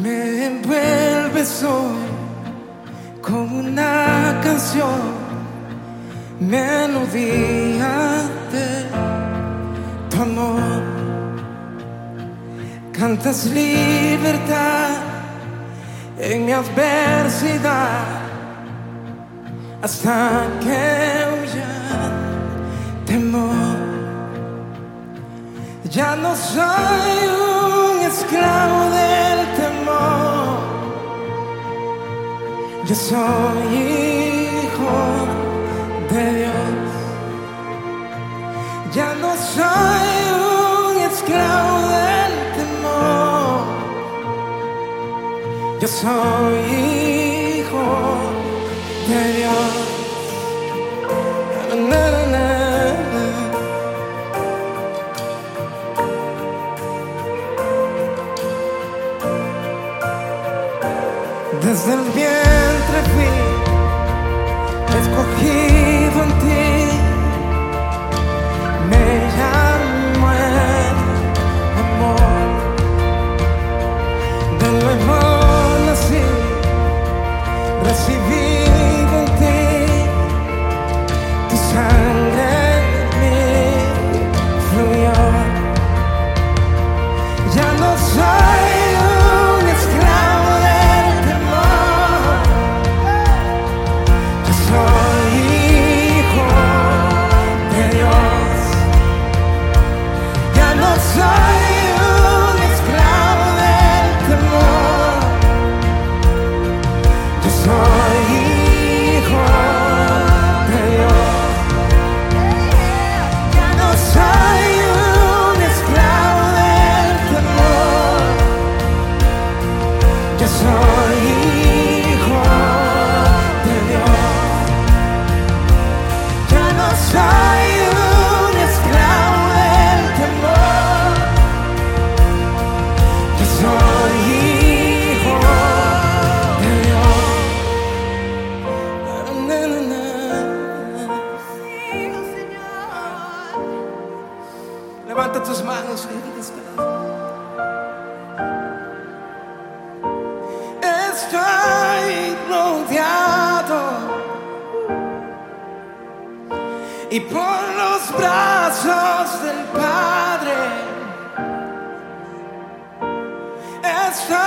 Me envuelves hoy con una canción, melodía de tu amor. Cantas libertad en mi adversidad hasta que huya temor. Ya no soy un esclavo del Yo soy hijo de Dios. Ya no soy un esclavo del temor. Yo soy hijo de Dios. Desde el vientre Levanta tus manos y Estoy rodeado y por los brazos del Padre. Estoy